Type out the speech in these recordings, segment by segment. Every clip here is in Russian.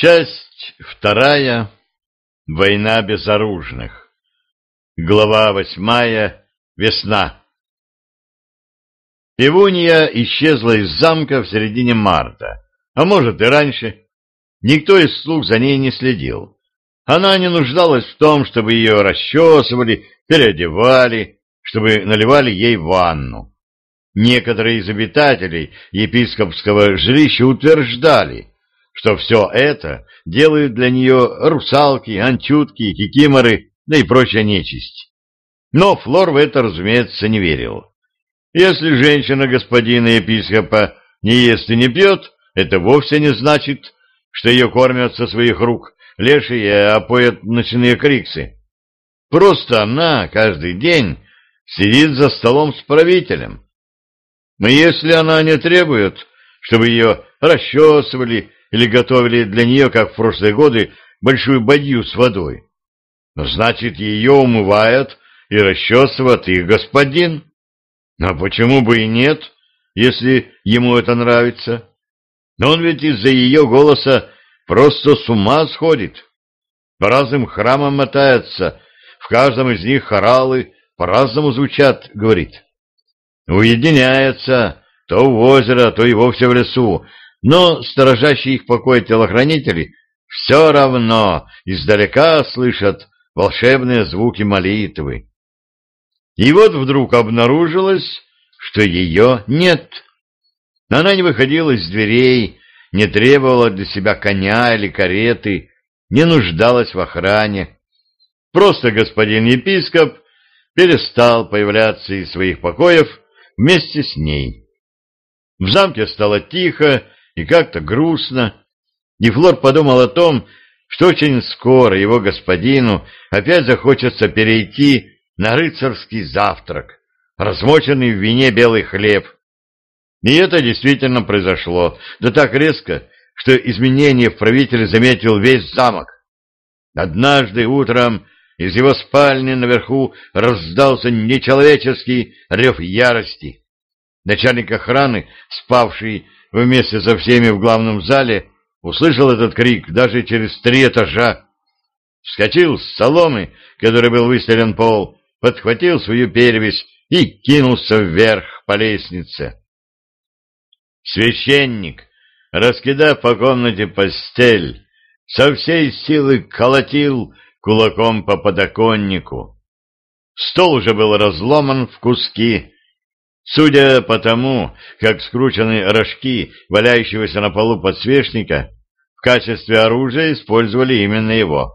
Часть вторая. Война безоружных. Глава восьмая. Весна. Пивунья исчезла из замка в середине марта, а может и раньше. Никто из слуг за ней не следил. Она не нуждалась в том, чтобы ее расчесывали, переодевали, чтобы наливали ей ванну. Некоторые из обитателей епископского жилища утверждали, что все это делают для нее русалки, анчутки, кикиморы, да и прочая нечисть. Но Флор в это, разумеется, не верил. Если женщина господина епископа не ест и не пьет, это вовсе не значит, что ее кормят со своих рук лешие, а поят ночные криксы. Просто она каждый день сидит за столом с правителем. Но если она не требует, чтобы ее расчесывали или готовили для нее, как в прошлые годы, большую бадью с водой. Значит, ее умывает и расчесывает их господин. А почему бы и нет, если ему это нравится? Но он ведь из-за ее голоса просто с ума сходит. По разным храмам мотается, в каждом из них хоралы по-разному звучат, говорит. Уединяется, то в озеро, то и вовсе в лесу, но сторожащие их покой телохранители все равно издалека слышат волшебные звуки молитвы. И вот вдруг обнаружилось, что ее нет. Она не выходила из дверей, не требовала для себя коня или кареты, не нуждалась в охране. Просто господин епископ перестал появляться из своих покоев вместе с ней. В замке стало тихо, и как-то грустно. И Флор подумал о том, что очень скоро его господину опять захочется перейти на рыцарский завтрак, размоченный в вине белый хлеб. И это действительно произошло, да так резко, что изменение в правителе заметил весь замок. Однажды утром из его спальни наверху раздался нечеловеческий рев ярости. Начальник охраны, спавший вместе со всеми в главном зале, услышал этот крик даже через три этажа. Вскочил с соломы, который был выстелен пол, подхватил свою перевязь и кинулся вверх по лестнице. Священник, раскидав по комнате постель, со всей силы колотил кулаком по подоконнику. Стол уже был разломан в куски, Судя по тому, как скручены рожки валяющегося на полу подсвечника, в качестве оружия использовали именно его.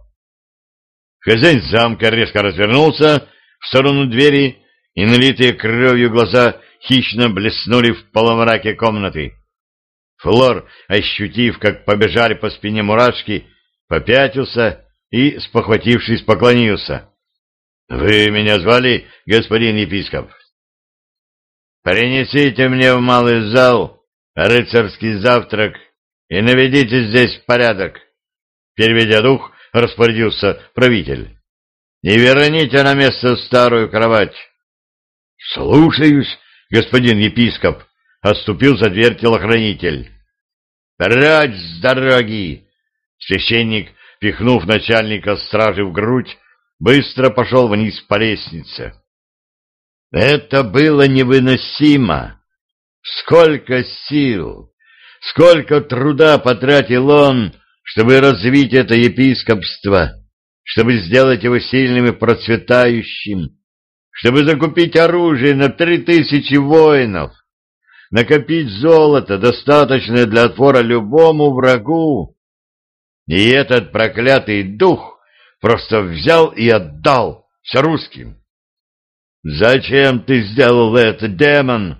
Хозяин замка резко развернулся в сторону двери, и налитые кровью глаза хищно блеснули в полумраке комнаты. Флор, ощутив, как побежали по спине мурашки, попятился и, спохватившись, поклонился. — Вы меня звали, господин епископ? Принесите мне в малый зал рыцарский завтрак и наведите здесь порядок. Переведя дух, распорядился правитель. И верните на место старую кровать. Слушаюсь, господин епископ, отступил за дверь телохранитель. Прочь с дороги! Священник, пихнув начальника стражи в грудь, быстро пошел вниз по лестнице. Это было невыносимо. Сколько сил, сколько труда потратил он, чтобы развить это епископство, чтобы сделать его сильным и процветающим, чтобы закупить оружие на три тысячи воинов, накопить золото, достаточное для отпора любому врагу. И этот проклятый дух просто взял и отдал все русским. «Зачем ты сделал это, демон?»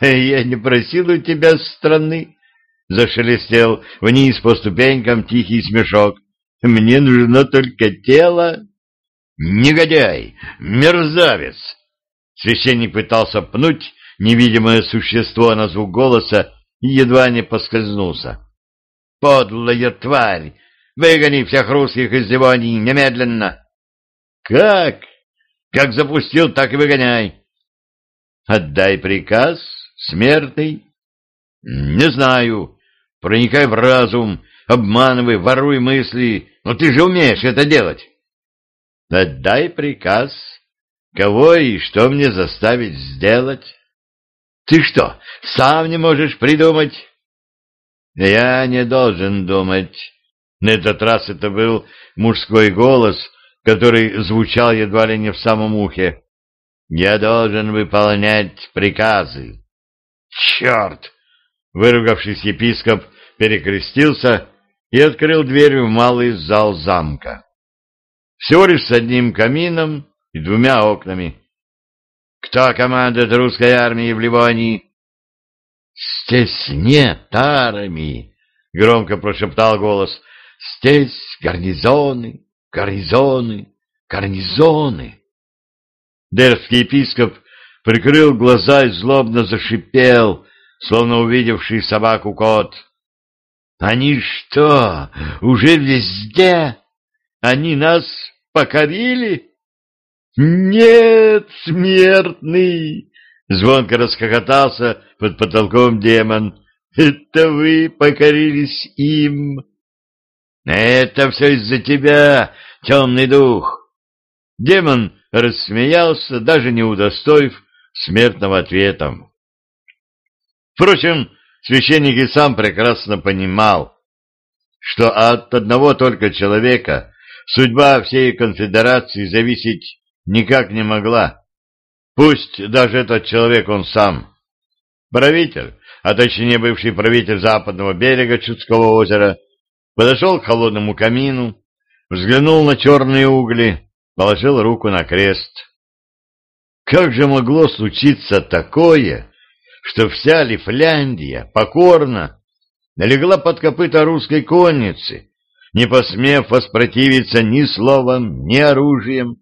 «Я не просил у тебя страны», — зашелестел вниз по ступенькам тихий смешок. «Мне нужно только тело». «Негодяй! Мерзавец!» Священник пытался пнуть невидимое существо на звук голоса и едва не поскользнулся. «Подлая тварь! Выгони всех русских из Дивонии немедленно!» «Как?» Как запустил, так и выгоняй. Отдай приказ, смертный. Не знаю. Проникай в разум обманывай, воруй мысли, но ты же умеешь это делать. Отдай приказ, кого и что мне заставить сделать. Ты что, сам не можешь придумать? Я не должен думать. На этот раз это был мужской голос, который звучал едва ли не в самом ухе. Я должен выполнять приказы. Черт! Выругавшись, епископ перекрестился и открыл дверь в малый зал замка. Всего лишь с одним камином и двумя окнами. Кто командует русской армией в Ливонии? Здесь нет армии, громко прошептал голос. Здесь гарнизоны, гарнизоны, гарнизоны. Дерский епископ прикрыл глаза и злобно зашипел, словно увидевший собаку кот. «Они что, уже везде? Они нас покорили?» «Нет, смертный!» — звонко расхохотался под потолком демон. «Это вы покорились им!» «Это все из-за тебя, темный дух!» Демон рассмеялся, даже не удостоив смертного ответом. Впрочем, священник и сам прекрасно понимал, что от одного только человека судьба всей конфедерации зависеть никак не могла. Пусть даже этот человек он сам. Правитель, а точнее бывший правитель западного берега Чудского озера, подошел к холодному камину, взглянул на черные угли, положил руку на крест. Как же могло случиться такое, что вся Лифляндия покорно налегла под копыта русской конницы, не посмев воспротивиться ни словом, ни оружием?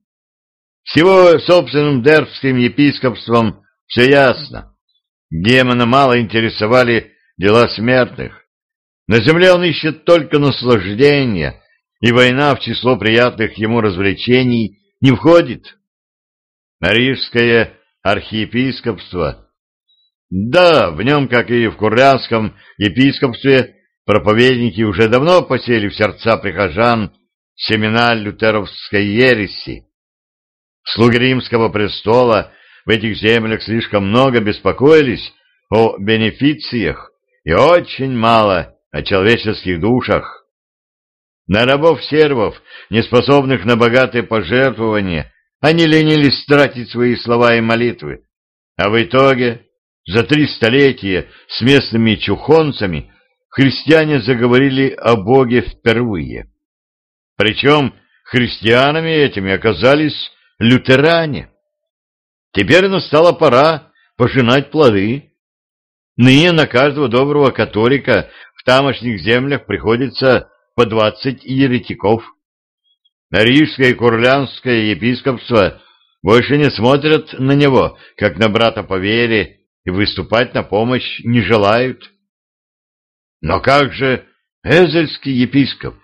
Всего собственным дербским епископством все ясно. Демона мало интересовали дела смертных. На земле он ищет только наслаждения, и война в число приятных ему развлечений не входит. Рижское архиепископство. Да, в нем, как и в Курлянском епископстве, проповедники уже давно посели в сердца прихожан семена лютеровской ереси. Слуги римского престола в этих землях слишком много беспокоились о бенефициях и очень мало о человеческих душах. На рабов-сервов, неспособных на богатые пожертвования, они ленились тратить свои слова и молитвы. А в итоге, за три столетия с местными чухонцами, христиане заговорили о Боге впервые. Причем христианами этими оказались лютеране. Теперь настала пора пожинать плоды. Ныне на каждого доброго католика в тамошних землях приходится по двадцать еретиков. Рижское и Курлянское епископство больше не смотрят на него, как на брата по вере, и выступать на помощь не желают. Но как же Эзельский епископ?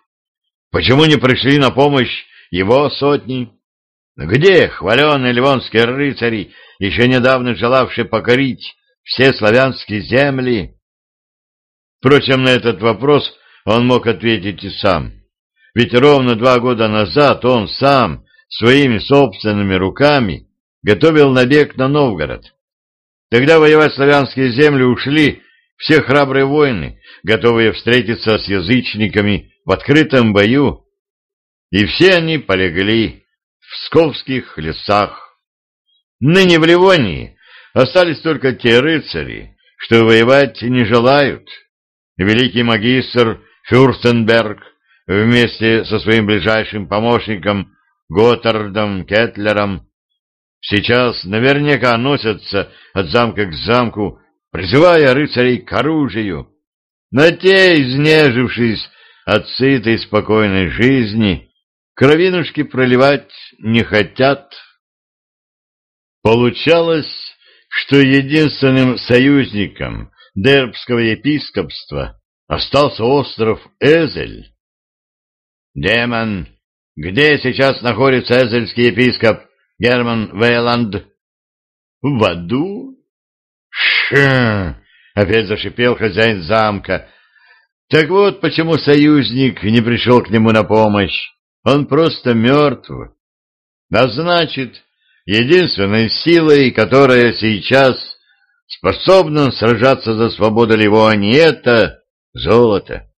Почему не пришли на помощь его сотни? Где хваленые ливонские рыцари, еще недавно желавшие покорить все славянские земли? Впрочем, на этот вопрос он мог ответить и сам. Ведь ровно два года назад он сам своими собственными руками готовил набег на Новгород. Тогда воевать славянские земли ушли все храбрые воины, готовые встретиться с язычниками в открытом бою, и все они полегли в Псковских лесах. Ныне в Ливонии остались только те рыцари, что воевать не желают. Великий магистр Фюрстенберг вместе со своим ближайшим помощником Готардом Кетлером сейчас наверняка носятся от замка к замку, призывая рыцарей к оружию. Но те, изнежившись от сытой спокойной жизни, кровинушки проливать не хотят. Получалось, что единственным союзником дербского епископства остался остров Эзель. «Демон, где сейчас находится эзельский епископ Герман Вейланд?» «В аду?» «Ш!» — опять зашипел хозяин замка. Так вот, почему союзник не пришел к нему на помощь. Он просто мертв. А значит, единственной силой, которая сейчас способна сражаться за свободу Ливонии, это золото.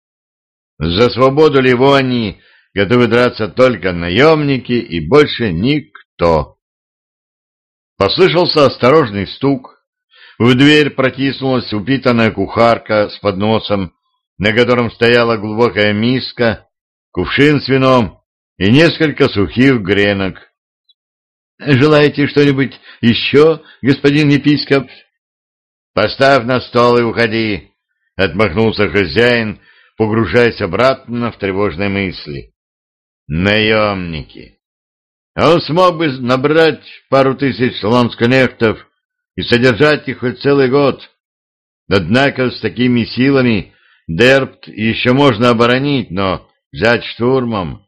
За свободу Ливонии готовы драться только наемники и больше никто. Послышался осторожный стук. В дверь протиснулась упитанная кухарка с подносом, на котором стояла глубокая миска, кувшин с вином и несколько сухих гренок. — Желаете что-нибудь еще, господин епископ? — Поставь на стол и уходи, — отмахнулся хозяин, погружаясь обратно в тревожные мысли. — Наемники! А он смог бы набрать пару тысяч лансконехтов и содержать их хоть целый год. Однако с такими силами Дербт еще можно оборонить, но взять штурмом...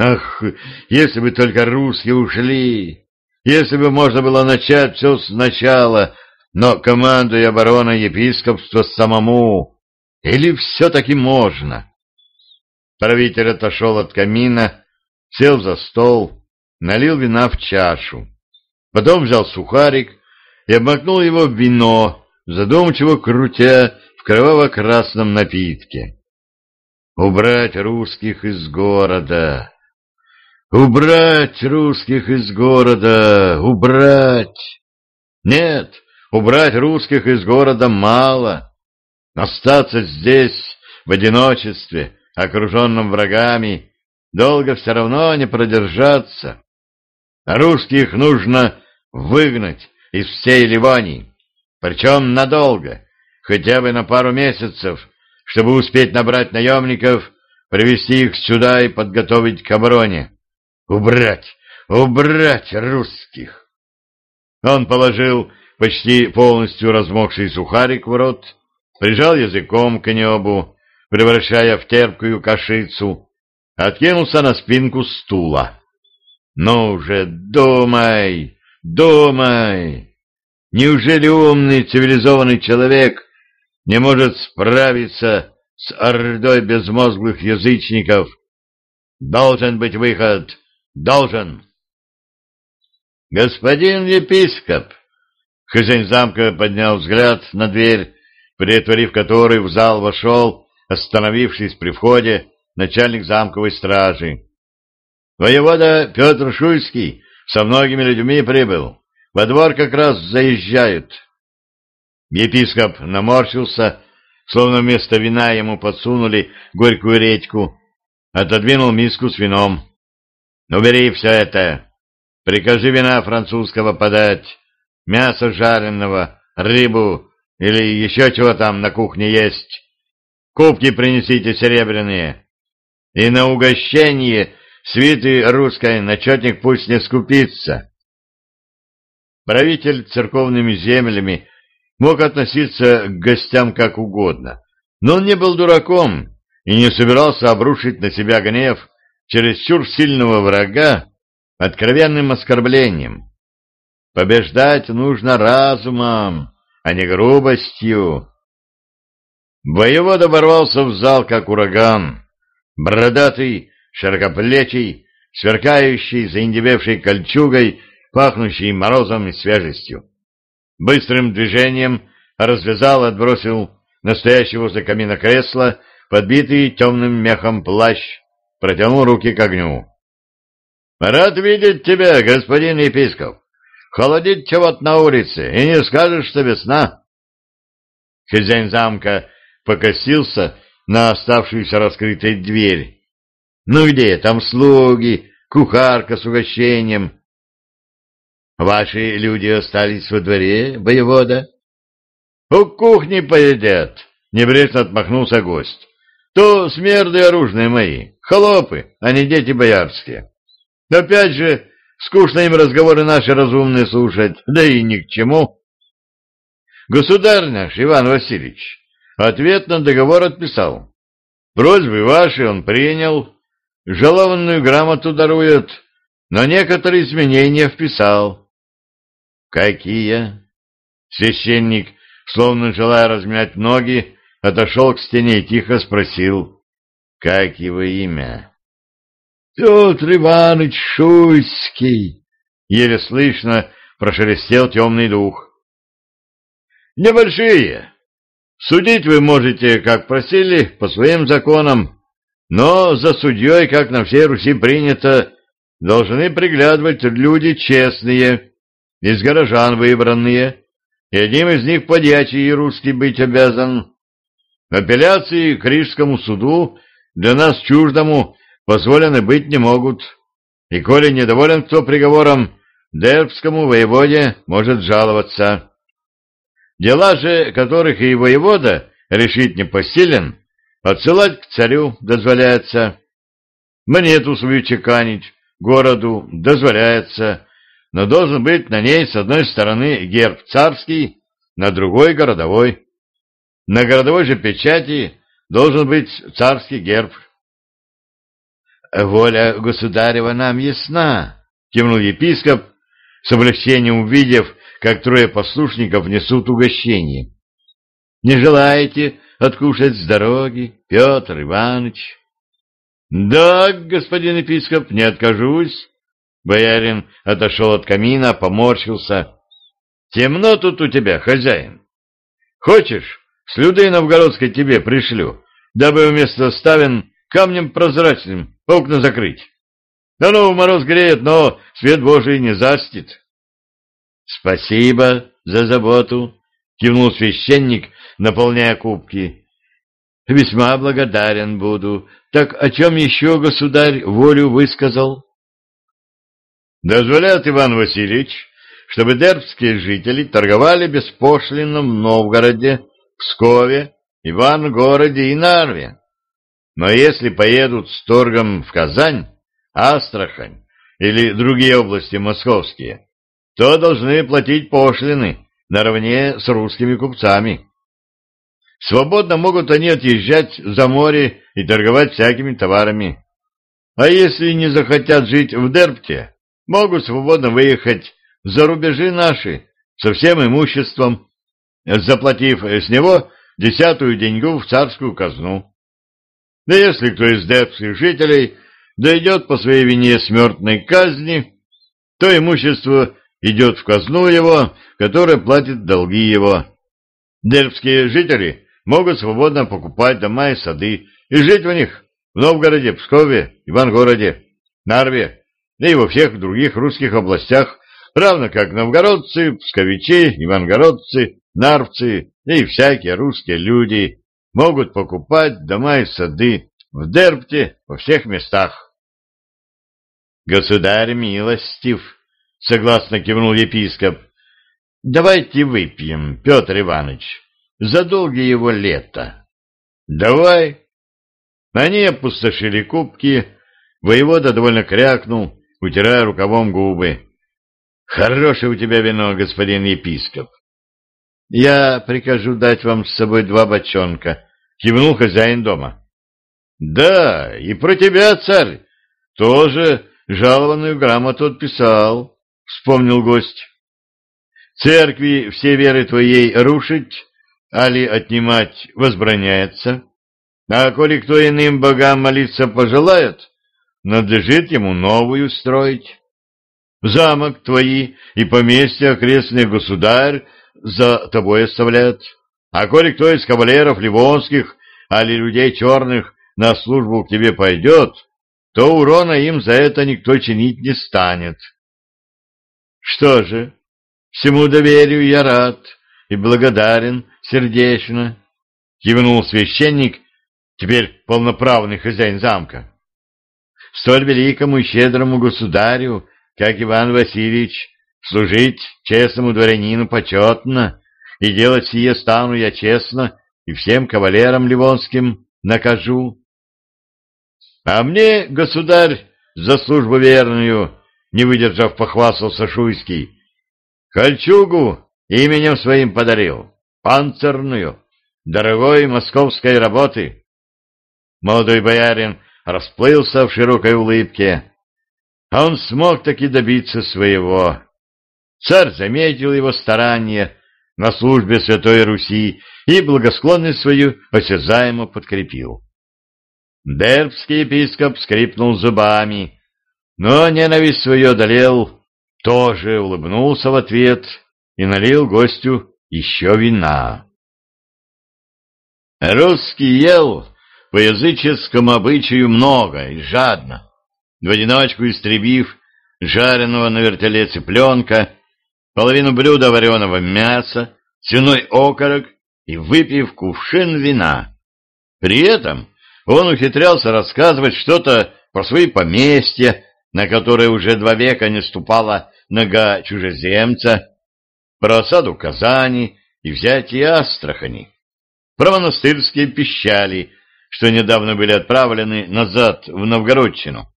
Ах, если бы только русские ушли, если бы можно было начать все сначала, но командуя обороной епископства самому, или все-таки можно? Правитель отошел от камина, сел за стол, налил вина в чашу, потом взял сухарик и обмакнул его в вино, задумчиво крутя в кроваво-красном напитке. Убрать русских из города! Убрать русских из города! Убрать! Нет, убрать русских из города мало. Остаться здесь, в одиночестве, окруженном врагами, долго все равно не продержаться. А русских нужно выгнать из всей Ливонии, причем надолго, хотя бы на пару месяцев, чтобы успеть набрать наемников, привести их сюда и подготовить к обороне. Убрать, убрать русских! Он положил почти полностью размокший сухарик в рот, прижал языком к небу, превращая в терпкую кашицу, откинулся на спинку стула. «Ну же, думай, думай! Неужели умный цивилизованный человек не может справиться с ордой безмозглых язычников. Должен быть выход. Должен. Господин епископ, хозяин замка поднял взгляд на дверь, приотворив которой в зал вошел, остановившись при входе, начальник замковой стражи. Воевода Петр Шуйский со многими людьми прибыл. Во двор как раз заезжают. Епископ наморщился, словно вместо вина ему подсунули горькую редьку, отодвинул миску с вином. «Ну, бери все это. Прикажи вина французского подать, мясо жареного, рыбу или еще чего там на кухне есть. Кубки принесите серебряные. И на угощение свиты русской начетник пусть не скупится». Правитель церковными землями мог относиться к гостям как угодно, но он не был дураком и не собирался обрушить на себя гнев чересчур сильного врага откровенным оскорблением. Побеждать нужно разумом, а не грубостью. Воевода ворвался в зал, как ураган, бородатый, широкоплечий, сверкающий, заиндевевшей кольчугой, пахнущий морозом и свежестью. Быстрым движением развязал, отбросил настоящий возле камина кресло, подбитый темным мехом плащ, протянул руки к огню. — Рад видеть тебя, господин епископ. Холодит чего-то на улице, и не скажешь, что весна. Хозяин замка покосился на оставшуюся раскрытой дверь. Ну где там слуги, кухарка с угощением, Ваши люди остались во дворе, воевода? — У кухни поедят, — небрежно отмахнулся гость. — То смерды оружные мои, холопы, а не дети боярские. Опять же, скучно им разговоры наши разумные слушать, да и ни к чему. Государь наш, Иван Васильевич, ответ на договор отписал. Просьбы ваши он принял, жалованную грамоту дарует, но некоторые изменения вписал. «Какие?» Священник, словно желая размять ноги, отошел к стене и тихо спросил, как его имя. — Петр Иванович Шуйский! — еле слышно прошелестел темный дух. — Небольшие. Судить вы можете, как просили, по своим законам, но за судьей, как на всей Руси принято, должны приглядывать люди честные, из горожан выбранные, и одним из них подьячий русский быть обязан. Апелляции к Рижскому суду для нас чуждому позволены быть не могут, и коли недоволен кто приговором, Дербскому воеводе может жаловаться. Дела же, которых и воевода решить не посилен, отсылать к царю дозволяется. Монету свою чеканить городу дозволяется, но должен быть на ней с одной стороны герб царский, на другой городовой. На городовой же печати должен быть царский герб. «Воля государева нам ясна», — кивнул епископ, с облегчением увидев, как трое послушников несут угощение. «Не желаете откушать с дороги, Петр Иванович?» «Да, господин епископ, не откажусь». Боярин отошел от камина, поморщился. «Темно тут у тебя, хозяин. Хочешь, с Людой Новгородской тебе пришлю, дабы вместо ставен камнем прозрачным окна закрыть. Да ну, мороз греет, но свет Божий не застит». «Спасибо за заботу», — кивнул священник, наполняя кубки. «Весьма благодарен буду. Так о чем еще государь волю высказал?» Дозволяет Иван Васильевич, чтобы дербские жители торговали беспошлино в Новгороде, Пскове, Ивангороде и Нарве. Но если поедут с торгом в Казань, Астрахань или другие области московские, то должны платить пошлины наравне с русскими купцами. Свободно могут они отъезжать за море и торговать всякими товарами. А если не захотят жить в Дербте, могут свободно выехать за рубежи наши со всем имуществом, заплатив с него десятую деньгу в царскую казну. Да если кто из дербских жителей дойдет по своей вине смертной казни, то имущество идет в казну его, которая платит долги его. Дербские жители могут свободно покупать дома и сады и жить в них в Новгороде, Пскове, Ивангороде, Нарве и во всех других русских областях, равно как новгородцы, псковичи, ивангородцы, нарвцы и всякие русские люди могут покупать дома и сады в Дербте во всех местах. Государь милостив, согласно кивнул епископ. Давайте выпьем, Петр Иванович, за долгие его лета. Давай. Они опустошили кубки, воевода довольно крякнул, утирая рукавом губы. Хорошее у тебя вино, господин епископ. Я прикажу дать вам с собой два бочонка, кивнул хозяин дома. Да, и про тебя, царь, тоже жалованную грамоту отписал, вспомнил гость. Церкви все веры твоей рушить, али отнимать возбраняется, а коли кто иным богам молиться пожелает, надлежит ему новую строить. Замок твои и поместье окрестный государь за тобой оставляет, а коли кто из кавалеров ливонских, али людей черных на службу к тебе пойдет, то урона им за это никто чинить не станет. Что же, всему доверию я рад и благодарен сердечно, кивнул священник, теперь полноправный хозяин замка. Столь великому и щедрому государю, как Иван Васильевич, служить честному дворянину почетно, и делать сие стану я честно и всем кавалерам ливонским накажу. А мне, государь, за службу верную, не выдержав, похвастался Шуйский, кольчугу именем своим подарил, панцирную, дорогой московской работы. Молодой боярин расплылся в широкой улыбке, а он смог таки добиться своего. Царь заметил его старания, на службе Святой Руси и благосклонность свою осязаемо подкрепил. Дербский епископ скрипнул зубами, но ненависть свою одолел, тоже улыбнулся в ответ и налил гостю еще вина. Русский ел по языческому обычаю много и жадно, в одиночку истребив жареного на вертеле цыпленка, половину блюда вареного мяса, свиной окорок и выпив кувшин вина. При этом он ухитрялся рассказывать что-то про свои поместья, на которые уже два века не ступала нога чужеземца, про осаду Казани и взятие Астрахани, про монастырские пищали, что недавно были отправлены назад в Новгородчину.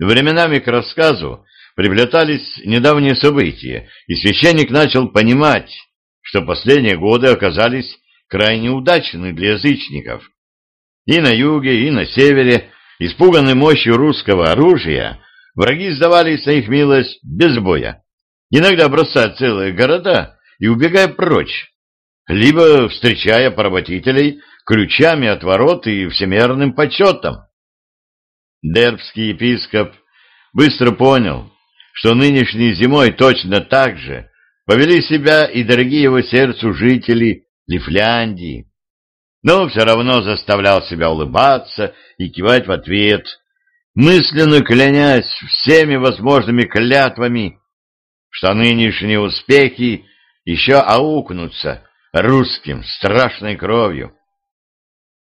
Временами к рассказу приплетались недавние события, и священник начал понимать, что последние годы оказались крайне удачны для язычников. И на юге, и на севере, испуганные мощью русского оружия, враги сдавались на их милость без боя, иногда бросая целые города и убегая прочь, либо встречая поработителей ключами от ворот и всемерным почетом. Дербский епископ быстро понял, что нынешней зимой точно так же повели себя и дорогие его сердцу жители Лифляндии, но все равно заставлял себя улыбаться и кивать в ответ, мысленно клянясь всеми возможными клятвами, что нынешние успехи еще аукнутся русским страшной кровью.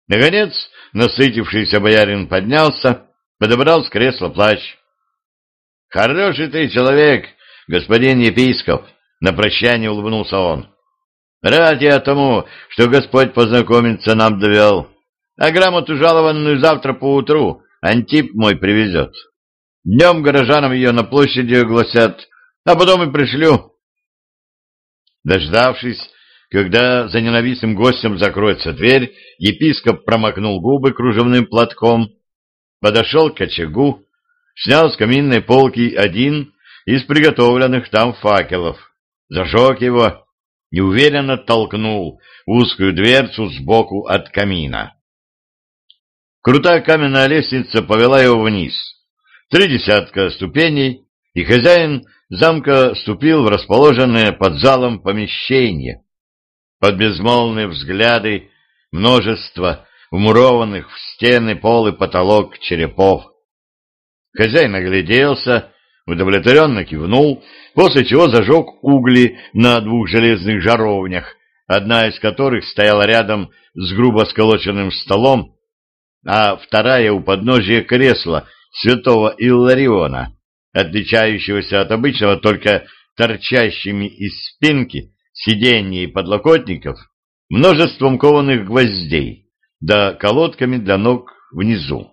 Наконец, насытившийся боярин поднялся, подобрал с кресла плащ. — Хороший ты человек, господин епископ! — на прощание улыбнулся он. — Рад я тому, что Господь познакомиться нам довел. А грамоту жалованную завтра поутру Антип мой привезет. Днем горожанам ее на площади огласят, а потом и пришлю. Дождавшись, когда за ненавистным гостем закроется дверь, епископ промокнул губы кружевным платком, подошел к очагу, снял с каминной полки один из приготовленных там факелов, зажег его и уверенно толкнул узкую дверцу сбоку от камина. Крутая каменная лестница повела его вниз. Три десятка ступеней, и хозяин замка ступил в расположенное под залом помещение. Под безмолвные взгляды множество вмурованных в стены, пол и потолок черепов. Хозяин огляделся, удовлетворенно кивнул, после чего зажег угли на двух железных жаровнях, одна из которых стояла рядом с грубо сколоченным столом, а вторая у подножия кресла святого Иллариона, отличающегося от обычного только торчащими из спинки, сидений и подлокотников, множеством кованых гвоздей, да колодками для ног внизу.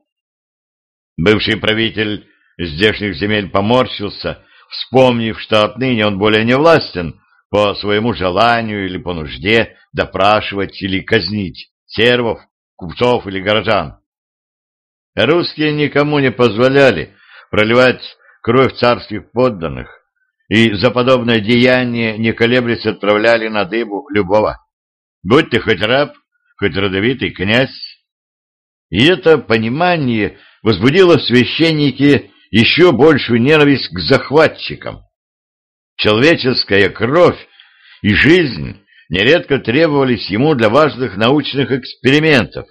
Бывший правитель здешних земель поморщился, вспомнив, что отныне он более не властен по своему желанию или по нужде допрашивать или казнить сервов, купцов или горожан. Русские никому не позволяли проливать кровь царских подданных, и за подобное деяние не колеблясь отправляли на дыбу любого, будь ты хоть раб, хоть родовитый князь. И это понимание возбудило в священнике еще большую ненависть к захватчикам. Человеческая кровь и жизнь нередко требовались ему для важных научных экспериментов.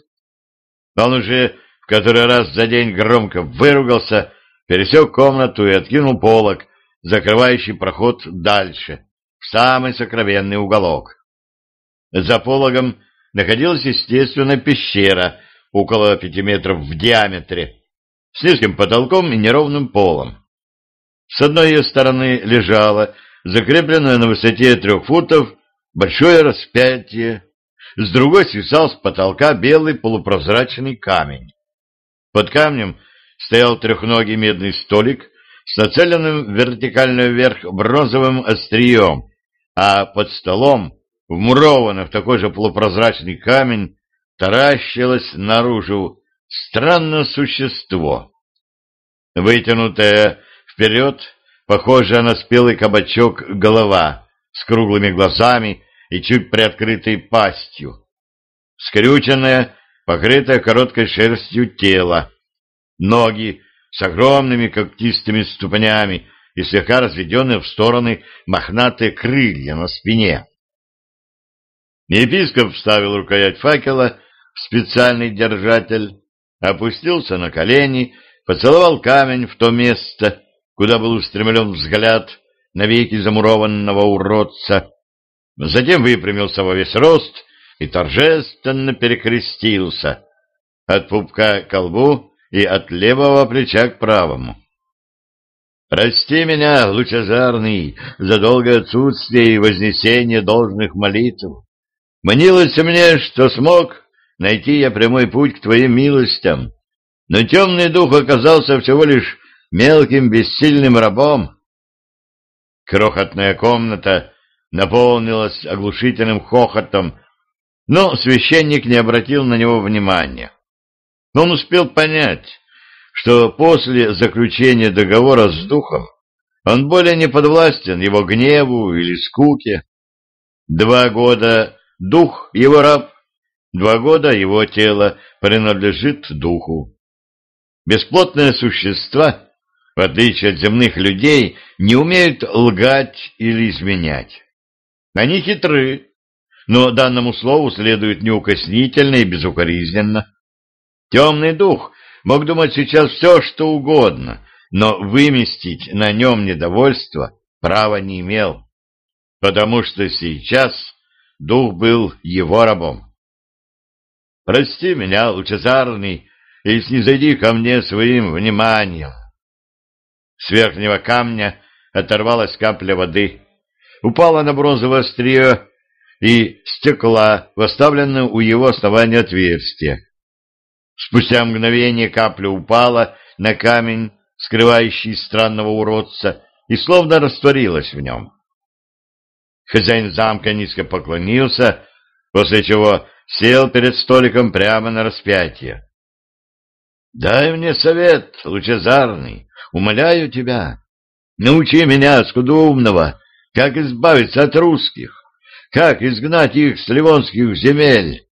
Он уже который раз за день громко выругался, пересек комнату и откинул полог, закрывающий проход дальше, в самый сокровенный уголок. За пологом находилась, естественно, пещера около пяти метров в диаметре, с низким потолком и неровным полом. С одной ее стороны лежало, закрепленное на высоте трех футов, большое распятие, с другой свисал с потолка белый полупрозрачный камень. Под камнем стоял трехногий медный столик с нацеленным вертикально вверх бронзовым острием, а под столом, вмуровано в такой же полупрозрачный камень, таращилось наружу странное существо. Вытянутая вперед, похожая на спелый кабачок голова, с круглыми глазами, и чуть приоткрытой пастью. Скрюченное, покрытое короткой шерстью тело, ноги с огромными когтистыми ступнями и слегка разведенные в стороны мохнатые крылья на спине. Епископ вставил рукоять факела в специальный держатель, опустился на колени, поцеловал камень в то место, куда был устремлен взгляд навеки замурованного уродца, затем выпрямился во весь рост и торжественно перекрестился от пупка к колбу и от левого плеча к правому. «Прости меня, лучезарный, за долгое отсутствие и вознесение должных молитв. Мнилось мне, что смог найти я прямой путь к твоим милостям, но темный дух оказался всего лишь мелким бессильным рабом». Крохотная комната наполнилась оглушительным хохотом, но священник не обратил на него внимания. Он успел понять, что после заключения договора с духом он более не подвластен его гневу или скуке. Два года дух его раб, два года его тело принадлежит духу. Бесплотные существа, в отличие от земных людей, не умеют лгать или изменять. Они хитры, но данному слову следует неукоснительно и безукоризненно. Темный дух мог думать сейчас все, что угодно, но выместить на нем недовольство права не имел, потому что сейчас дух был его рабом. «Прости меня, лучезарный, и снизойди ко мне своим вниманием». С верхнего камня оторвалась капля воды, упала на бронзовое острие и стекла в у его основания отверстие. Спустя мгновение капля упала на камень, скрывающий странного уродца, и словно растворилась в нем. Хозяин замка низко поклонился, после чего сел перед столиком прямо на распятие. — Дай мне совет, лучезарный, умоляю тебя. Научи меня, скудумного, как избавиться от русских, как изгнать их с ливонских земель.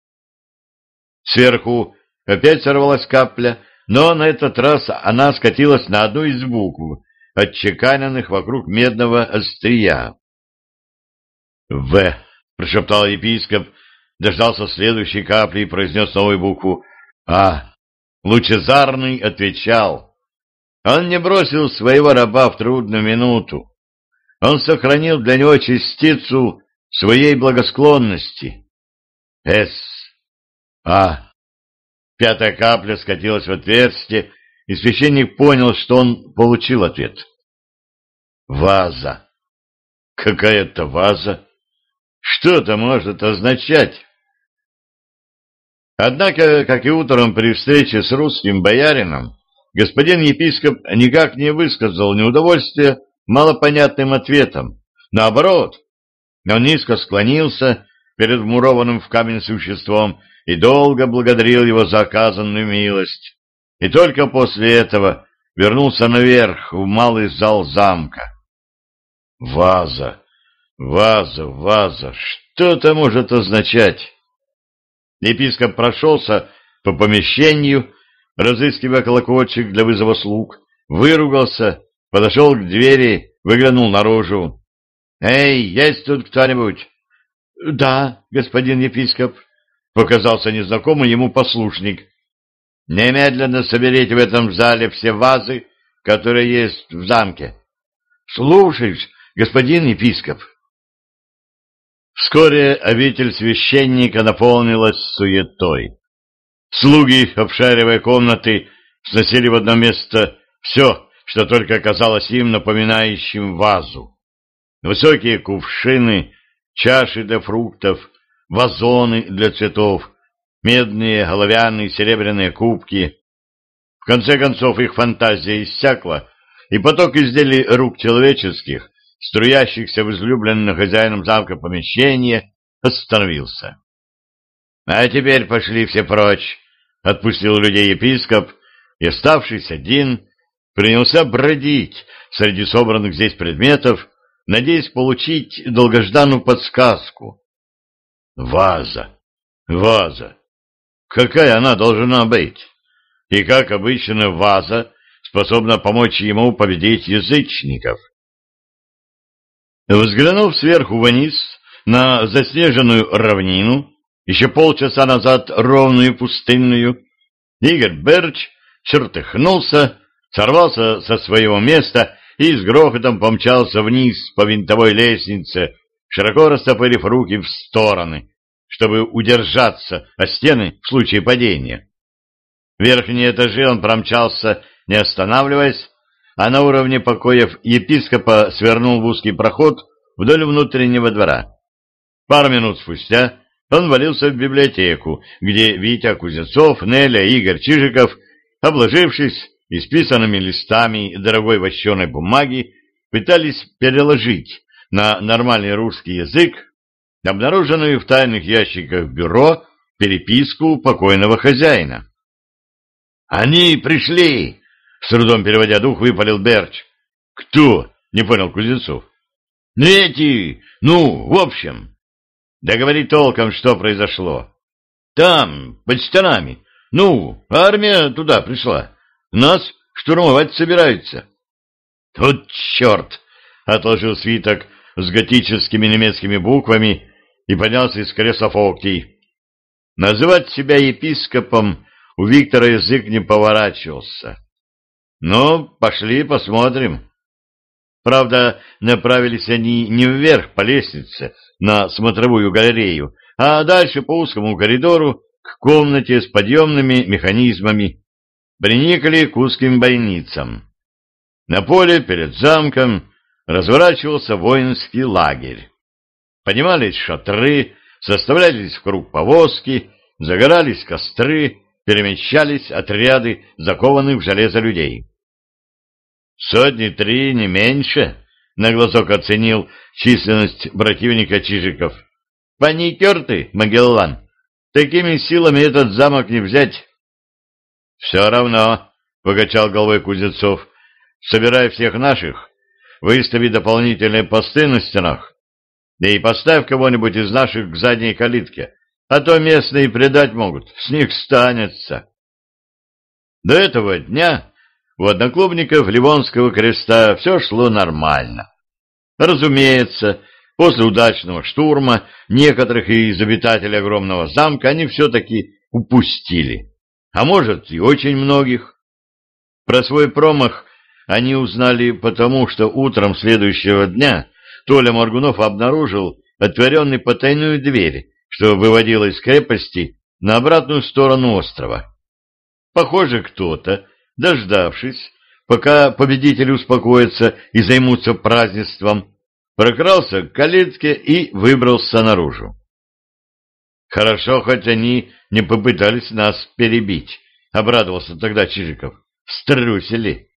Сверху Опять сорвалась капля, но на этот раз она скатилась на одну из букв, отчеканенных вокруг медного острия. «В», — прошептал епископ, дождался следующей капли и произнес новую букву «А». Лучезарный отвечал. Он не бросил своего раба в трудную минуту. Он сохранил для него частицу своей благосклонности. «С». «А». Пятая капля скатилась в отверстие, и священник понял, что он получил ответ. Ваза. Какая-то ваза. Что это может означать? Однако, как и утром при встрече с русским боярином, господин епископ никак не высказал неудовольствия малопонятным ответом. Наоборот, он низко склонился перед мурованным в камень существом и долго благодарил его за оказанную милость, и только после этого вернулся наверх, в малый зал замка. Ваза, ваза, ваза, что это может означать? Епископ прошелся по помещению, разыскивая колокольчик для вызова слуг, выругался, подошел к двери, выглянул наружу. «Эй, есть тут кто-нибудь?» «Да, господин епископ», Показался незнакомый ему послушник. Немедленно соберите в этом зале все вазы, которые есть в замке. Слушаешь, господин епископ. Вскоре обитель священника наполнилась суетой. Слуги, обшаривая комнаты, сносили в одно место все, что только казалось им напоминающим вазу. Высокие кувшины, чаши для фруктов, вазоны для цветов, медные, оловянные, серебряные кубки. В конце концов их фантазия иссякла, и поток изделий рук человеческих, струящихся в излюбленном хозяином замка помещение, остановился. — А теперь пошли все прочь, — отпустил людей епископ, и, оставшись один, принялся бродить среди собранных здесь предметов, надеясь получить долгожданную подсказку, Ваза! Ваза! Какая она должна быть? И как обычно ваза способна помочь ему победить язычников? Взглянув сверху вниз на заснеженную равнину, еще полчаса назад ровную пустынную, Игорь Берч чертыхнулся, сорвался со своего места и с грохотом помчался вниз по винтовой лестнице, широко растопырив руки в стороны, чтобы удержаться о стены в случае падения. В верхние этажи он промчался, не останавливаясь, а на уровне покоев епископа свернул в узкий проход вдоль внутреннего двора. Пару минут спустя он валился в библиотеку, где Витя Кузнецов, Неля и Игорь Чижиков, обложившись исписанными листами дорогой вощеной бумаги, пытались переложить на нормальный русский язык обнаруженную в тайных ящиках бюро переписку покойного хозяина. «Они пришли!» — с трудом переводя дух, выпалил Берч. «Кто?» — не понял Кузнецов. «Ну эти... Ну, в общем...» Да говори толком, что произошло. Там, под стенами. Ну, армия туда пришла. Нас штурмовать собираются. Вот черт! Отложил свиток с готическими немецкими буквами и поднялся из кресла Фоктий. Называть себя епископом у Виктора язык не поворачивался. Ну, пошли посмотрим. Правда, направились они не вверх по лестнице, на смотровую галерею, а дальше по узкому коридору к комнате с подъемными механизмами. Приникли к узким бойницам. На поле перед замком разворачивался воинский лагерь. Поднимались шатры, составлялись в круг повозки, загорались костры, перемещались отряды закованных в железо людей. Сотни три, не меньше, на глазок оценил численность противника Чижиков. Паникер ты, Магеллан, такими силами этот замок не взять. Все равно, покачал головой Кузнецов, собирай всех наших, выстави дополнительные посты на стенах, да и поставь кого-нибудь из наших к задней калитке, а то местные предать могут, с них станется. До этого дня у одноклубников Ливонского креста все шло нормально. Разумеется, после удачного штурма некоторых из обитателей огромного замка они все-таки упустили. А может, и очень многих. Про свой промах они узнали потому, что утром следующего дня Толя Моргунов обнаружил отворенный потайную дверь, что выводила из крепости на обратную сторону острова. Похоже, кто-то дождавшись, пока победители успокоятся и займутся празднеством, прокрался к калитке и выбрался наружу. Хорошо, хоть они не попытались нас перебить, обрадовался тогда Чижиков. Струсили.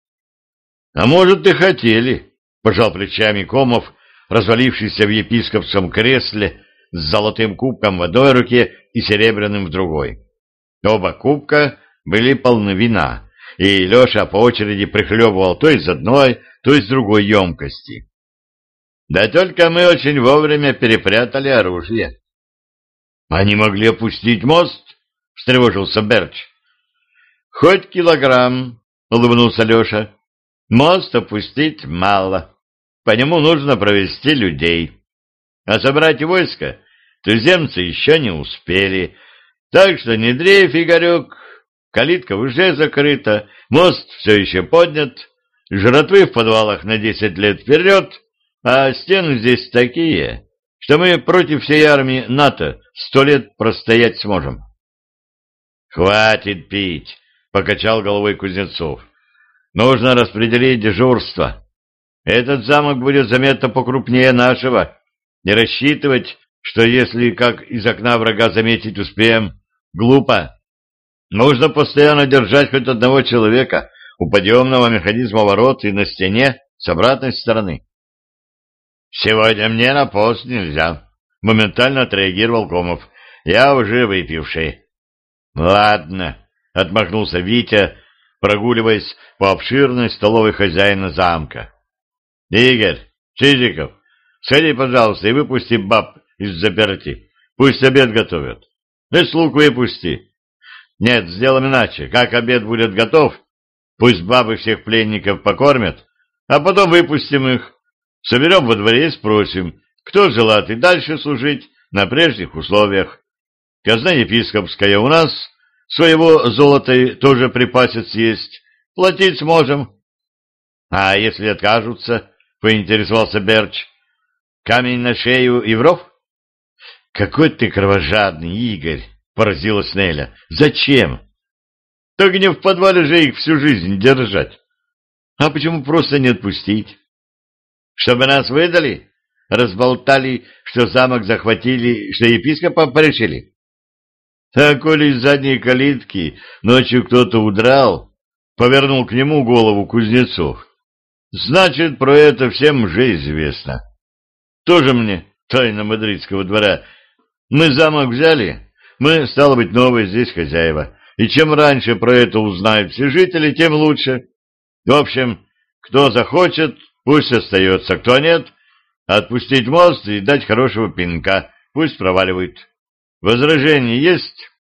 А может, и хотели, пожал плечами Комов, развалившийся в епископском кресле с золотым кубком в одной руке и серебряным в другой. Оба кубка были полны вина, и Леша по очереди прихлебывал то из одной, то из другой емкости. Да только мы очень вовремя перепрятали оружие. — Они могли опустить мост? — встревожился Берч. — Хоть килограмм, — улыбнулся Леша. — Мост опустить мало. По нему нужно провести людей. А собрать войско туземцы еще не успели. Так что не дрейф, Игорек, Калитка уже закрыта, мост все еще поднят, жратвы в подвалах на десять лет вперед, а стены здесь такие, что мы против всей армии НАТО сто лет простоять сможем. — Хватит пить, — покачал головой Кузнецов. — Нужно распределить дежурство. Этот замок будет заметно покрупнее нашего. Не рассчитывать, что если как из окна врага заметить успеем, глупо. Нужно постоянно держать хоть одного человека у подъемного механизма ворот и на стене с обратной стороны. «Сегодня мне на пост нельзя», — моментально отреагировал Комов. «Я уже выпивший». «Ладно», — отмахнулся Витя, прогуливаясь по обширной столовой хозяина замка. «Игорь, Чижиков, сходи, пожалуйста, и выпусти баб из заперти. Пусть обед готовят. Да слуг выпусти. Нет, сделаем иначе. Как обед будет готов, пусть бабы всех пленников покормят, а потом выпустим их. Соберем во дворе и спросим, кто желает и дальше служить на прежних условиях. Казна епископская у нас, своего золота тоже припасец есть, платить сможем. А если откажутся, поинтересовался Берч, камень на шею и в ров? Какой ты кровожадный, Игорь, поразилась Неля. Зачем? Так не в подвале же их всю жизнь держать. А почему просто не отпустить? Чтобы нас выдали? Разболтали, что замок захватили, что епископа порешили? А коли из задней калитки ночью кто-то удрал, повернул к нему голову Кузнецов. Значит, про это всем уже известно. Тоже мне тайна мадридского двора. Мы замок взяли, мы, стало быть, новые здесь хозяева. И чем раньше про это узнают все жители, тем лучше. В общем, кто захочет, пусть остается, кто нет, отпустить мост и дать хорошего пинка, пусть проваливают. Возражений есть?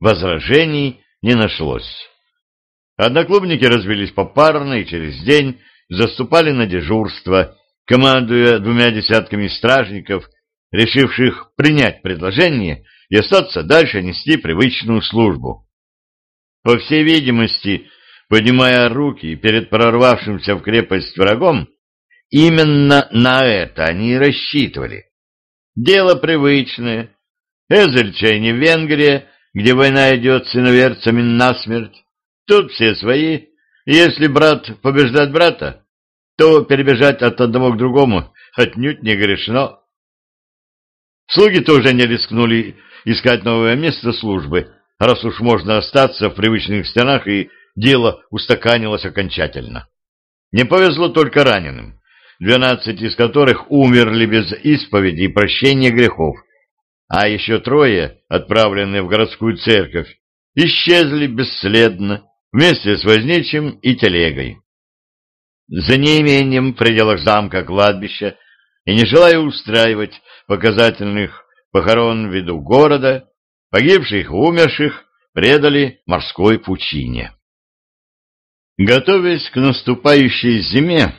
Возражений не нашлось. Одноклубники развелись попарно и через день заступали на дежурство, командуя двумя десятками стражников, решивших принять предложение и остаться дальше нести привычную службу. По всей видимости, поднимая руки перед прорвавшимся в крепость врагом, именно на это они и рассчитывали. Дело привычное. Эзельчай не Венгрия, где война идет с иноверцами насмерть. Тут все свои. Если брат побеждает брата, то перебежать от одного к другому отнюдь не грешно. Слуги тоже не рискнули искать новое место службы, раз уж можно остаться в привычных стенах, и дело устаканилось окончательно. Не повезло только раненым, двенадцать из которых умерли без исповеди и прощения грехов, а еще трое, отправленные в городскую церковь, исчезли бесследно вместе с возничим и телегой. За неимением в пределах замка кладбища и не желая устраивать показательных похорон в виду города, погибших и умерших предали морской пучине. Готовясь к наступающей зиме,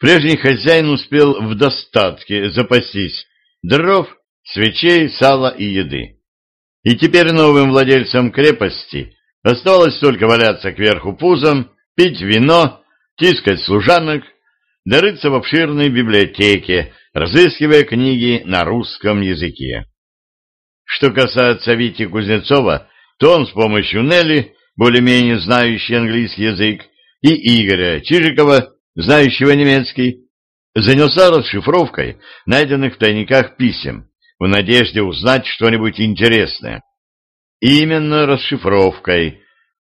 прежний хозяин успел в достатке запастись дров, свечей, сала и еды. И теперь новым владельцам крепости оставалось только валяться кверху пузом, пить вино, тискать служанок, дорыться в обширной библиотеке, разыскивая книги на русском языке. Что касается Вити Кузнецова, то он с помощью Нелли, более-менее знающий английский язык, и Игоря Чижикова, знающего немецкий, занялся расшифровкой найденных в тайниках писем, в надежде узнать что-нибудь интересное. Именно расшифровкой,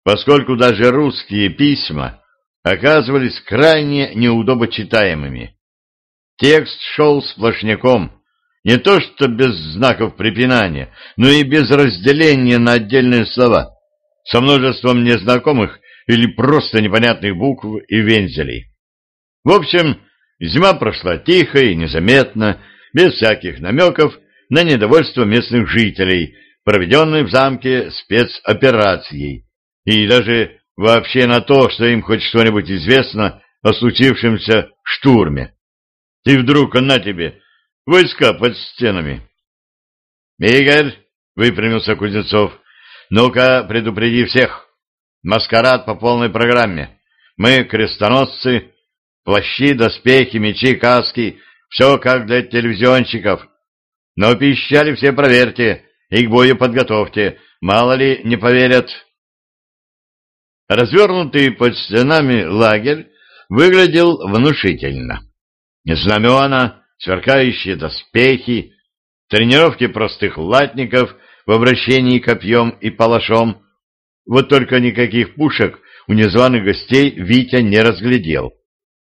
поскольку даже русские письма оказывались крайне неудобочитаемыми. Текст шел сплошняком, не то что без знаков препинания, но и без разделения на отдельные слова, со множеством незнакомых или просто непонятных букв и вензелей. В общем, зима прошла тихо и незаметно, без всяких намеков на недовольство местных жителей, проведенной в замке спецоперацией, и даже вообще на то, что им хоть что-нибудь известно о случившемся штурме. И вдруг она тебе, войска под стенами. — Игорь, — выпрямился Кузнецов, — ну-ка предупреди всех. Маскарад по полной программе. Мы крестоносцы, плащи, доспехи, мечи, каски, все как для телевизионщиков. Но пищали все проверьте и к бою подготовьте, мало ли не поверят. Развернутый под стенами лагерь выглядел внушительно. Знамена, сверкающие доспехи, тренировки простых латников в обращении копьем и палашом. Вот только никаких пушек у незваных гостей Витя не разглядел.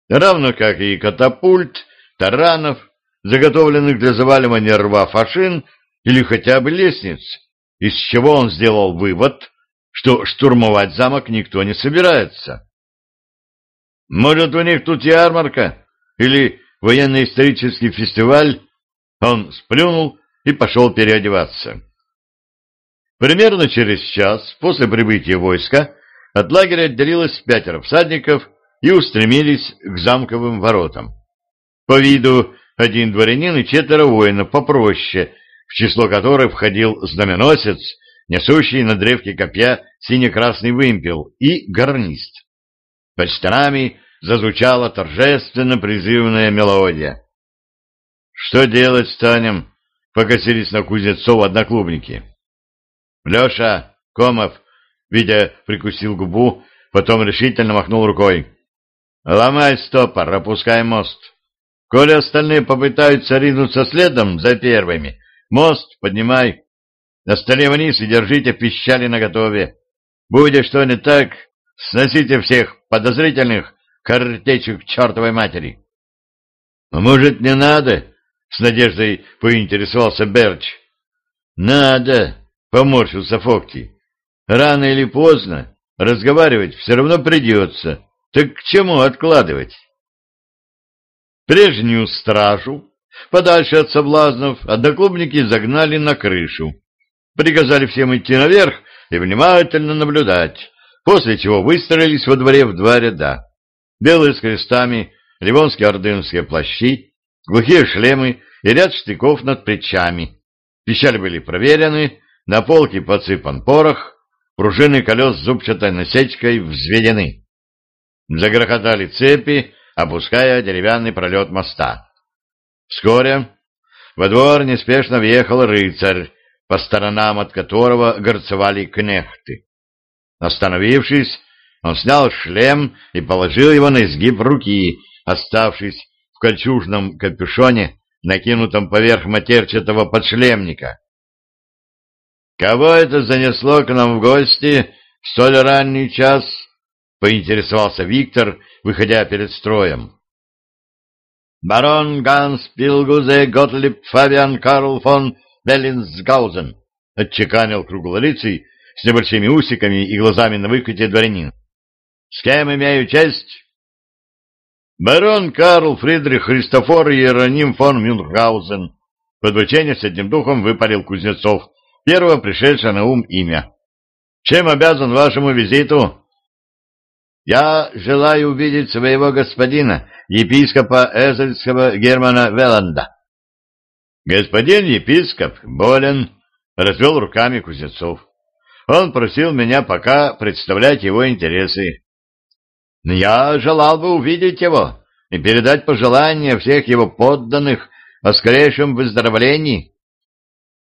Равно как и катапульт, таранов, заготовленных для заваливания рва фашин или хотя бы лестниц, из чего он сделал вывод, что штурмовать замок никто не собирается. Может, у них тут ярмарка или военно-исторический фестиваль, он сплюнул, и пошел переодеваться. Примерно через час после прибытия войска от лагеря отделилось пятеро всадников и устремились к замковым воротам. По виду один дворянин и четверо воинов попроще, в число которых входил знаменосец, несущий на древке копья сине-красный вымпел, и гарнист. Под стенами зазвучала торжественно призывная мелодия. «Что делать станем?» — покосились на Кузнецов одноклубники. «Леша, Комов!» — Витя прикусил губу, потом решительно махнул рукой. «Ломай стопор, опускай мост. Коли остальные попытаются ринуться следом за первыми, мост поднимай. На столе вниз и держите пищали наготове. Будет что не так, сносите всех подозрительных картечью к чертовой матери. «А — Может, не надо? — с надеждой поинтересовался Берч. — Надо, — поморщился Фокти. — Рано или поздно разговаривать все равно придется. Так к чему откладывать? Прежнюю стражу, подальше от соблазнов, одноклубники загнали на крышу. Приказали всем идти наверх и внимательно наблюдать, после чего выстроились во дворе в два ряда. Белые с крестами, ливонские ордынские плащи, глухие шлемы и ряд штыков над плечами. Пищали были проверены, на полке подсыпан порох, пружины колес зубчатой насечкой взведены. Загрохотали цепи, опуская деревянный пролет моста. Вскоре во двор неспешно въехал рыцарь, по сторонам от которого горцевали кнехты. Остановившись, он снял шлем и положил его на изгиб руки, оставшись в кольчужном капюшоне, накинутом поверх матерчатого подшлемника. «Кого это занесло к нам в гости в столь ранний час?» — поинтересовался Виктор, выходя перед строем. «Барон Ганс Пилгузе Готлиб Фабиан Карл фон Веллинсгаузен», — отчеканил круглолицый с небольшими усиками и глазами на выкате дворянин. «С кем имею честь?» «Барон Карл Фридрих Христофор Иероним фон Мюнхгаузен», — под с одним духом выпалил Кузнецов, первого пришедшее на ум имя. «Чем обязан вашему визиту?» Я желаю увидеть своего господина, епископа Эзельского Германа Веланда. Господин епископ болен, развел руками Кузнецов. Он просил меня пока представлять его интересы. Я желал бы увидеть его и передать пожелания всех его подданных о скорейшем выздоровлении.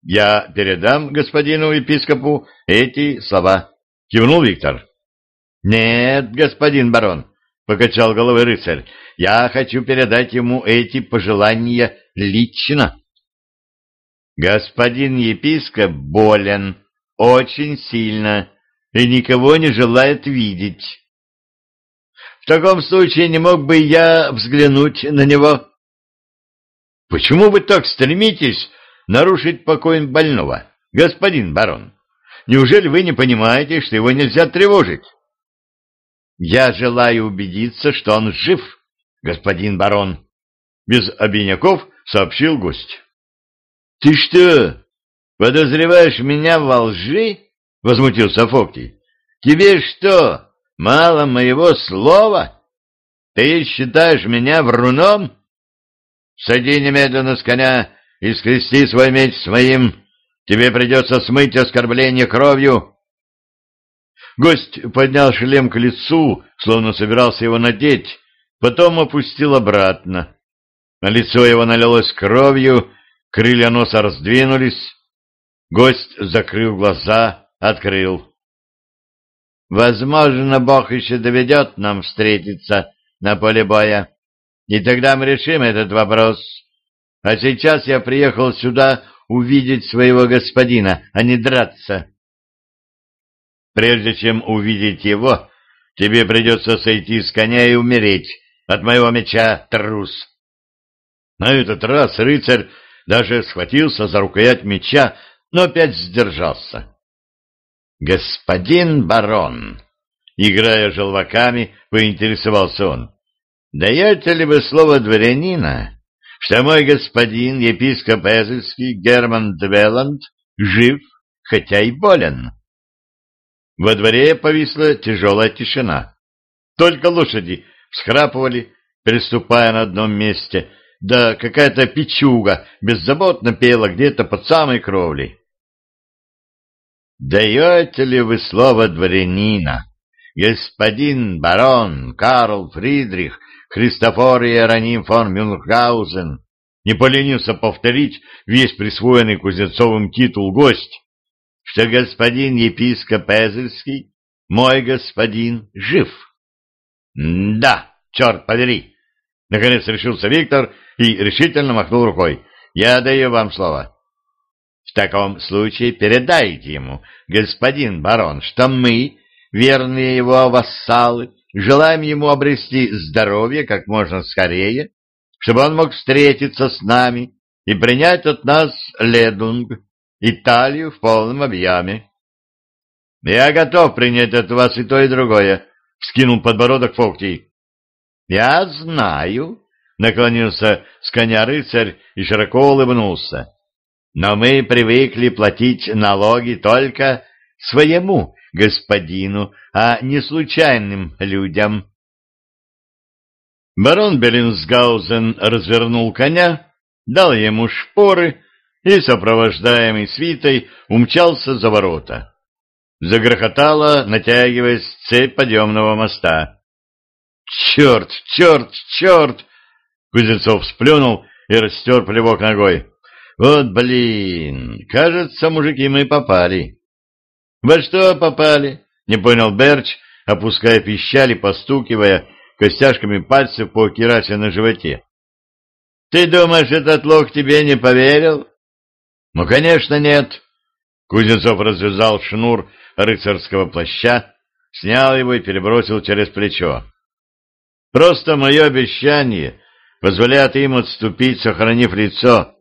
Я передам господину епископу эти слова, кивнул Виктор. «Нет, господин барон», — покачал головой рыцарь, — «я хочу передать ему эти пожелания лично». «Господин епископ болен, очень сильно, и никого не желает видеть». «В таком случае не мог бы я взглянуть на него?» «Почему вы так стремитесь нарушить покой больного, господин барон? Неужели вы не понимаете, что его нельзя тревожить?» Я желаю убедиться, что он жив, господин барон. Без обиняков сообщил гость. Ты что, подозреваешь меня во лжи? Возмутился Фоктий. Тебе что, мало моего слова? Ты считаешь меня вруном? Сади немедленно с коня и скрести свой меч своим. Тебе придется смыть оскорбление кровью Гость поднял шлем к лицу, словно собирался его надеть, потом опустил обратно. На лицо его налилось кровью, крылья носа раздвинулись. Гость, закрыл глаза, открыл. «Возможно, Бог еще доведет нам встретиться на поле боя, и тогда мы решим этот вопрос. А сейчас я приехал сюда увидеть своего господина, а не драться». Прежде чем увидеть его, тебе придется сойти с коня и умереть от моего меча, трус. На этот раз рыцарь даже схватился за рукоять меча, но опять сдержался. «Господин барон!» — играя желваками, поинтересовался он. «Даете ли вы слово дворянина, что мой господин епископ Эзельский Герман Двеланд жив, хотя и болен. Во дворе повисла тяжелая тишина. Только лошади всхрапывали, переступая на одном месте, да какая-то печуга беззаботно пела где-то под самой кровлей. «Даете ли вы слово дворянина, господин барон Карл Фридрих Христофор Иероним фон Мюнхгаузен?» Не поленился повторить весь присвоенный Кузнецовым титул гость, что господин епископ Эзельский, мой господин, жив. — Да, черт подери! — наконец решился Виктор и решительно махнул рукой. — Я даю вам слово. — В таком случае передайте ему, господин барон, что мы, верные его вассалы, желаем ему обрести здоровье как можно скорее, чтобы он мог встретиться с нами и принять от нас ледунг, Италию в полном объеме. — Я готов принять от вас и то, и другое, — вскинул подбородок Фоктий. — Я знаю, — наклонился с коня рыцарь и широко улыбнулся. — Но мы привыкли платить налоги только своему господину, а не случайным людям. Барон Беллинсгаузен развернул коня, дал ему шпоры и, сопровождаемый свитой, умчался за ворота. Загрохотала, натягиваясь цепь подъемного моста. «Черт, черт, черт!» Кузнецов сплюнул и растер плевок ногой. «Вот блин! Кажется, мужики, мы попали». «Во что попали?» — не понял Берч, опуская пищали, постукивая костяшками пальцев по керасе на животе. «Ты думаешь, этот лох тебе не поверил?» «Ну, конечно, нет». Кузнецов развязал шнур рыцарского плаща, снял его и перебросил через плечо. «Просто мое обещание позволяет им отступить, сохранив лицо.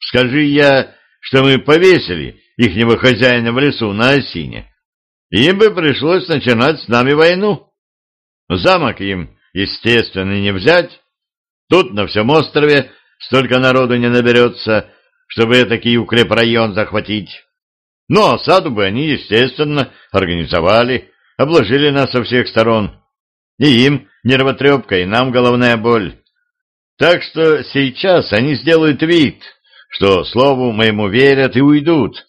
Скажи я, что мы повесили ихнего хозяина в лесу на осине, им бы пришлось начинать с нами войну. Замок им, естественно, не взять. Тут на всем острове столько народу не наберется, чтобы такие укрепрайон захватить. Но осаду бы они, естественно, организовали, обложили нас со всех сторон. И им нервотрепка, и нам головная боль. Так что сейчас они сделают вид, что слову моему верят и уйдут.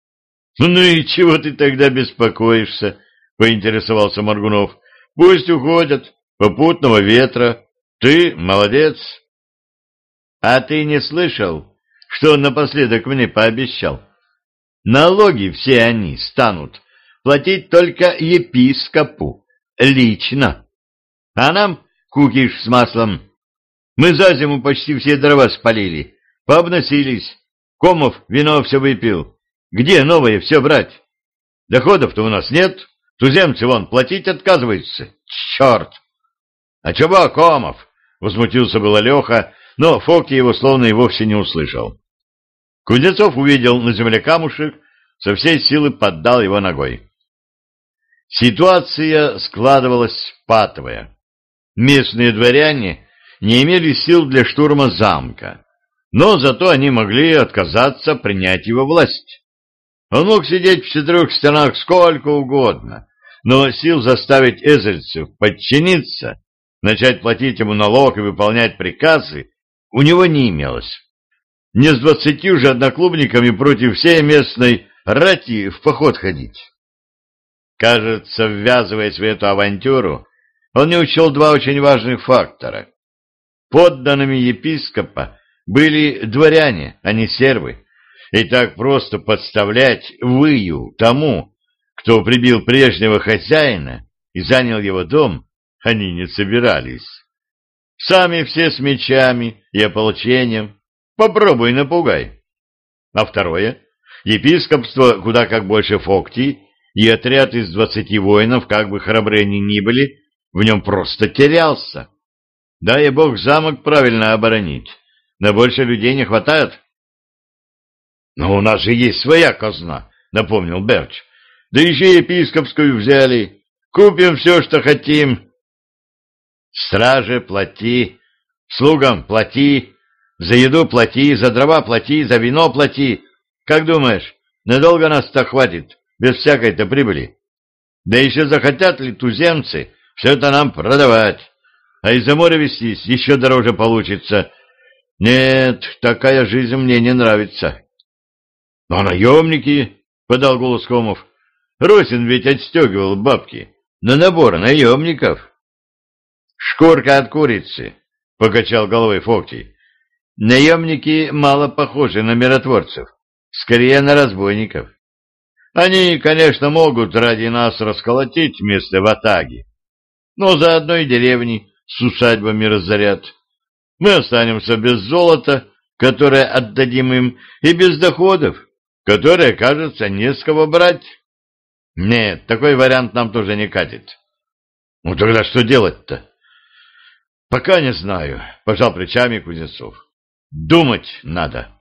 — Ну и чего ты тогда беспокоишься? — поинтересовался Моргунов. — Пусть уходят, попутного ветра. Ты молодец. — А ты не слышал, что он напоследок мне пообещал? Налоги все они станут платить только епископу, лично. А нам кукиш с маслом. Мы за зиму почти все дрова спалили, пообносились. Комов вино все выпил. Где новое все брать? Доходов-то у нас нет, туземцы вон платить отказываются. Черт! А чего Комов? Возмутился было Леха, но Фоки его словно и вовсе не услышал. Кузнецов увидел на земле камушек, со всей силы поддал его ногой. Ситуация складывалась патовая. Местные дворяне не имели сил для штурма замка, но зато они могли отказаться принять его власть. Он мог сидеть в четырех стенах сколько угодно, но сил заставить эзельцев подчиниться, начать платить ему налог и выполнять приказы у него не имелось. Не с двадцатью же одноклубниками против всей местной рати в поход ходить. Кажется, ввязываясь в эту авантюру, он не учел два очень важных фактора. Подданными епископа были дворяне, а не сервы, и так просто подставлять выю тому, кто прибил прежнего хозяина и занял его дом, они не собирались. Сами все с мечами и ополчением. Попробуй напугай. А второе, епископство куда как больше фокти, и отряд из двадцати воинов, как бы храбрее они ни были, в нем просто терялся. Дай бог замок правильно оборонить, на больше людей не хватает. «Но у нас же есть своя казна», — напомнил Берч. «Да еще епископскую взяли. Купим все, что хотим». «Страже плати, слугам плати», За еду плати, за дрова плати, за вино плати. Как думаешь, надолго нас-то хватит, без всякой-то прибыли? Да еще захотят ли туземцы все это нам продавать? А из-за моря вестись еще дороже получится. Нет, такая жизнь мне не нравится. — А наемники? — подал голос Комов. — Росин ведь отстегивал бабки на набор наемников. — Шкурка от курицы, — покачал головой Фокти. — Наемники мало похожи на миротворцев, скорее на разбойников. Они, конечно, могут ради нас расколотить место в Атаге, но за одной деревни с усадьбами разорят. Мы останемся без золота, которое отдадим им, и без доходов, которые, кажется, не с кого брать. Нет, такой вариант нам тоже не катит. Ну тогда что делать-то? Пока не знаю, пожал плечами Кузнецов. Думать надо.